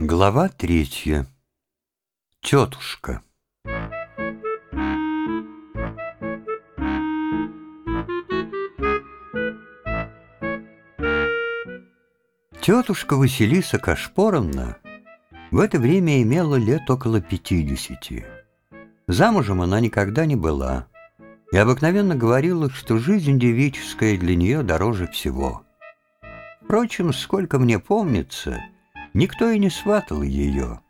Глава третья. Тетушка. Тетушка Василиса Кашпоровна в это время имела лет около пятидесяти. Замужем она никогда не была и обыкновенно говорила, что жизнь девическая для нее дороже всего. Впрочем, сколько мне помнится, никто и не сватал ее.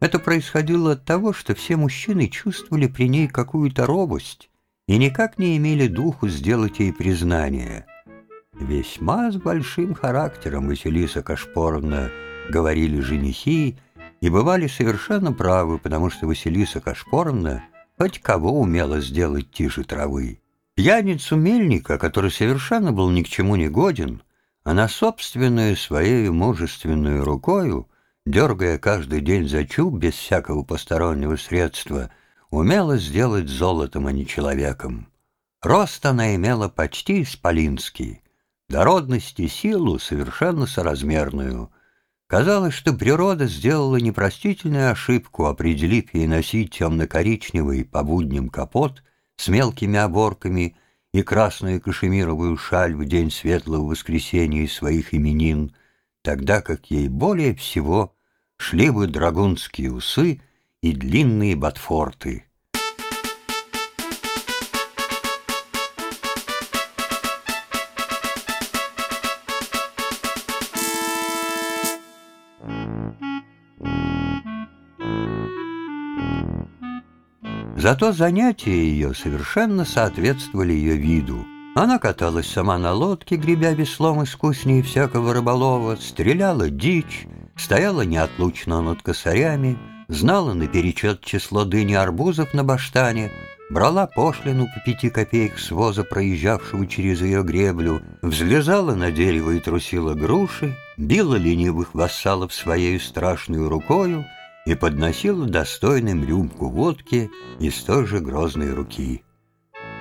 Это происходило от того, что все мужчины чувствовали при ней какую-то робость и никак не имели духу сделать ей признание. «Весьма с большим характером Василиса Кашпоровна», — говорили женихи, и бывали совершенно правы, потому что Василиса Кашпоровна хоть кого умела сделать тише травы. Пьяницу мельника, который совершенно был ни к чему не годен, она собственную своей мужественную рукою, дергая каждый день за чуб без всякого постороннего средства, умела сделать золотом, а не человеком. Рост она имела почти исполинский, дородность и силу совершенно соразмерную. Казалось, что природа сделала непростительную ошибку, определив ей носить темно-коричневый по будням капот с мелкими оборками и красную кашемировую шаль в день светлого воскресения своих именин, тогда как ей более всего шли бы драгунские усы и длинные ботфорты. Зато занятия ее совершенно соответствовали ее виду. Она каталась сама на лодке, гребя веслом искуснее всякого рыболова, стреляла дичь, стояла неотлучно над косарями, знала наперечет число дыни арбузов на баштане, брала пошлину по пяти копеек с воза, проезжавшего через ее греблю, взлезала на дерево и трусила груши, била ленивых вассалов своей страшной рукою — и подносила достойным рюмку водки из той же грозной руки.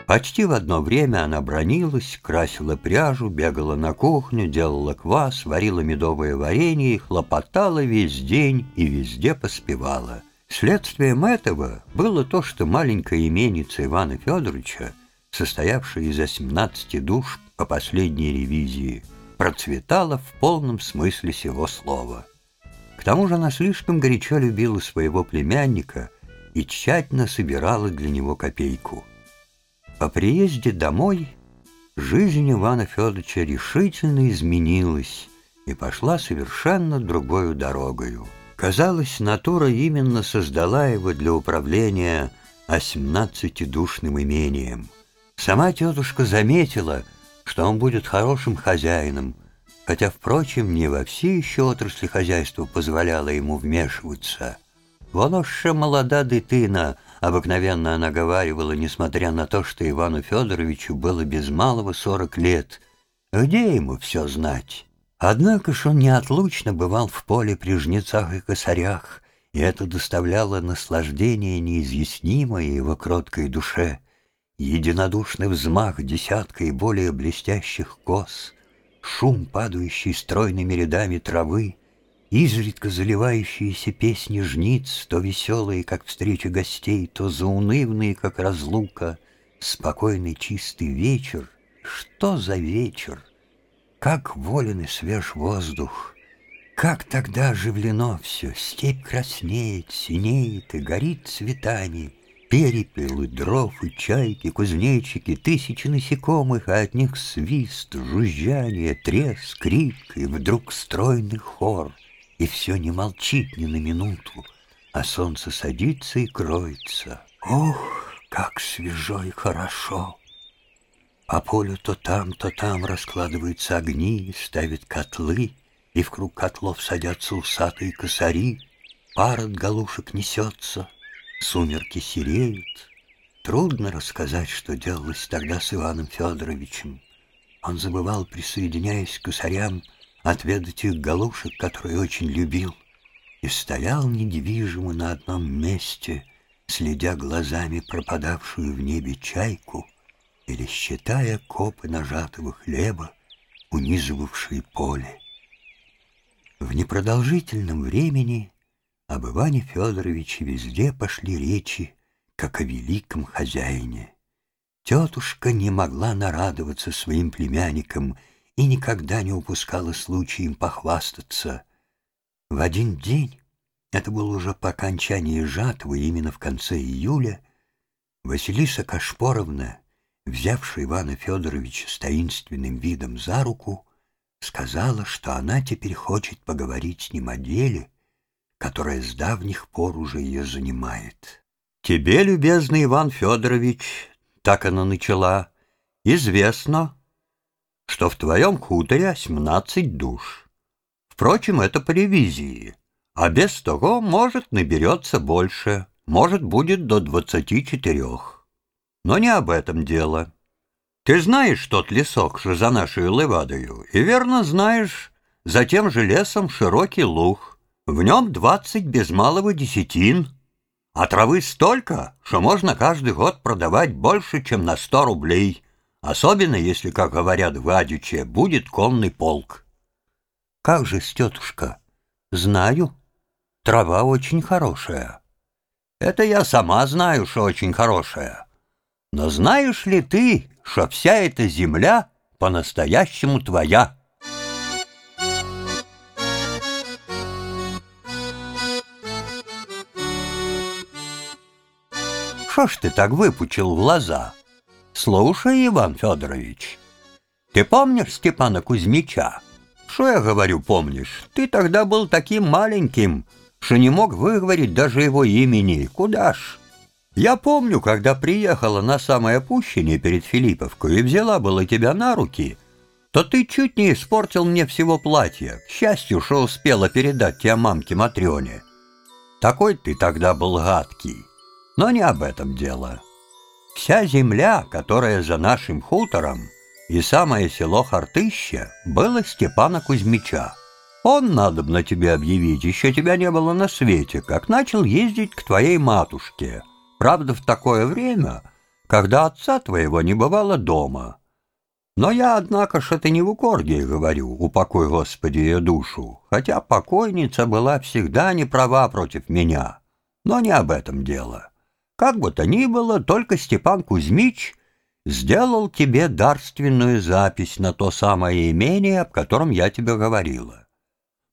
Почти в одно время она бронилась, красила пряжу, бегала на кухню, делала квас, варила медовое варенье и хлопотала весь день и везде поспевала. Следствием этого было то, что маленькая именица Ивана Федоровича, состоявшая из 18 душ по последней ревизии, процветала в полном смысле сего слова — к тому же она слишком горячо любила своего племянника и тщательно собирала для него копейку. По приезде домой жизнь Ивана Федоровича решительно изменилась и пошла совершенно другой дорогою. Казалось, натура именно создала его для управления осемнадцатидушным имением. Сама тетушка заметила, что он будет хорошим хозяином, хотя, впрочем, не во все еще отрасли хозяйства позволяла ему вмешиваться. «Воно ще молода дитина», — обыкновенно она говаривала, несмотря на то, что Ивану Федоровичу было без малого сорок лет. Где ему все знать? Однако ж он неотлучно бывал в поле при жнецах и косарях, и это доставляло наслаждение неизъяснимое его кроткой душе. Единодушный взмах десятка и более блестящих кос — шум, падающий стройными рядами травы, изредка заливающиеся песни жниц, то веселые, как встреча гостей, то заунывные, как разлука, спокойный чистый вечер. Что за вечер? Как волен и свеж воздух! Как тогда оживлено все, степь краснеет, синеет и горит цветами — перепелы, дров и чайки, кузнечики, тысячи насекомых, а от них свист, жужжание, треск, крик и вдруг стройный хор. И все не молчит ни на минуту, а солнце садится и кроется. Ох, как свежо и хорошо! По полю то там, то там раскладываются огни, ставят котлы, и в круг котлов садятся усатые косари, пар от галушек несется — Сумерки сереют. Трудно рассказать, что делалось тогда с Иваном Федоровичем. Он забывал, присоединяясь к косарям, отведать их галушек, которые очень любил, и стоял недвижимо на одном месте, следя глазами пропадавшую в небе чайку или считая копы нажатого хлеба, унизывавшие поле. В непродолжительном времени об Иване Федоровиче везде пошли речи, как о великом хозяине. Тетушка не могла нарадоваться своим племянникам и никогда не упускала случая им похвастаться. В один день, это было уже по окончании жатвы, именно в конце июля, Василиса Кашпоровна, взявшая Ивана Федоровича с таинственным видом за руку, сказала, что она теперь хочет поговорить с ним о деле, которое с давних пор уже ее занимает. «Тебе, любезный Иван Федорович, — так она начала, — известно, что в твоем хуторе семнадцать душ. Впрочем, это по ревизии, а без того, может, наберется больше, может, будет до двадцати четырех. Но не об этом дело». Ты знаешь тот лесок, что за нашей левадою, и верно знаешь, за тем же лесом широкий луг. В нем двадцать без малого десятин, а травы столько, что можно каждый год продавать больше, чем на сто рублей, особенно если, как говорят в Адюче, будет конный полк. Как же, тетушка, знаю, трава очень хорошая. Это я сама знаю, что очень хорошая. Но знаешь ли ты, что вся эта земля по-настоящему твоя? Что ж ты так выпучил глаза? Слушай, Иван Федорович, ты помнишь Степана Кузьмича? Что я говорю, помнишь? Ты тогда был таким маленьким, что не мог выговорить даже его имени. Куда ж? Я помню, когда приехала на самое опущение перед Филипповкой и взяла было тебя на руки, то ты чуть не испортил мне всего платья. К счастью, что успела передать тебя мамке Матрёне. Такой ты тогда был гадкий. Но не об этом дело. Вся земля, которая за нашим хутором, и самое село Хартыще, было Степана Кузьмича. Он, надо бы на тебе объявить, еще тебя не было на свете, как начал ездить к твоей матушке — Правда, в такое время, когда отца твоего не бывало дома. Но я, однако ж, это не в укорге говорю, упокой, Господи, ее душу, хотя покойница была всегда не права против меня. Но не об этом дело. Как бы то ни было, только Степан Кузьмич сделал тебе дарственную запись на то самое имение, об котором я тебе говорила.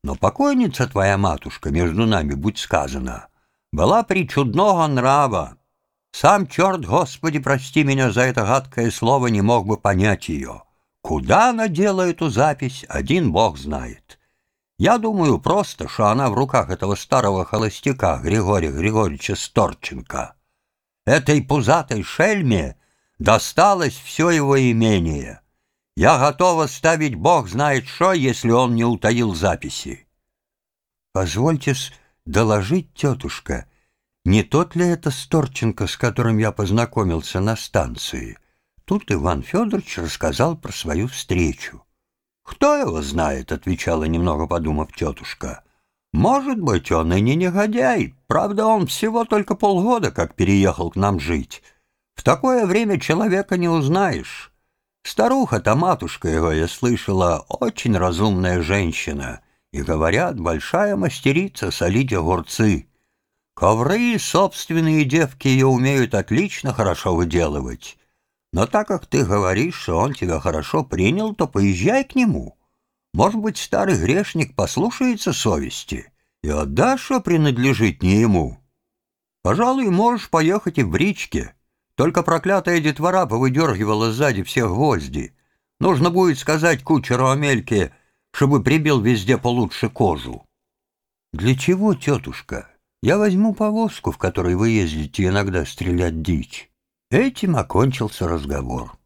Но покойница твоя матушка, между нами, будь сказано, была причудного нрава, сам черт, Господи, прости меня за это гадкое слово, не мог бы понять ее. Куда она делает эту запись, один Бог знает. Я думаю просто, что она в руках этого старого холостяка Григория Григорьевича Сторченко. Этой пузатой шельме досталось все его имение. Я готова ставить Бог знает что, если он не утаил записи. Позвольте доложить, тетушка, — не тот ли это Сторченко, с которым я познакомился на станции? Тут Иван Федорович рассказал про свою встречу. «Кто его знает?» — отвечала, немного подумав тетушка. «Может быть, он и не негодяй. Правда, он всего только полгода как переехал к нам жить. В такое время человека не узнаешь. Старуха-то, матушка его, я слышала, очень разумная женщина. И, говорят, большая мастерица солить огурцы». Ковры собственные девки ее умеют отлично хорошо выделывать. Но так как ты говоришь, что он тебя хорошо принял, то поезжай к нему. Может быть, старый грешник послушается совести и отдашь, что принадлежит не ему. Пожалуй, можешь поехать и в бричке. Только проклятая детвора повыдергивала сзади все гвозди. Нужно будет сказать кучеру Амельке, чтобы прибил везде получше кожу. Для чего, тетушка? Я возьму повозку, в которой вы ездите иногда стрелять дичь. Этим окончился разговор.